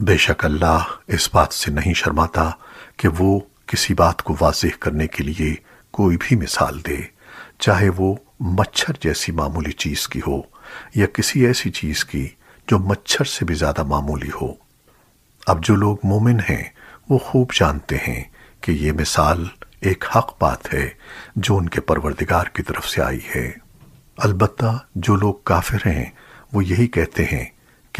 बेशक अल्लाह इस बात से नहीं शर्माता कि वो किसी बात को वाजह करने के लिए कोई भी मिसाल दे, चाहे वो मच्छर जैसी मामूली चीज़ की हो या किसी ऐसी चीज़ की जो मच्छर से भी ज़्यादा मामूली हो। अब जो लोग मोमिन हैं, वो खूब जानते हैं कि ये मिसाल एक हक बात है जो उनके परवरदिगार की तरफ़ से आई है। अलबत्ता जो लोग काफिर हैं, वो यही कहते हैं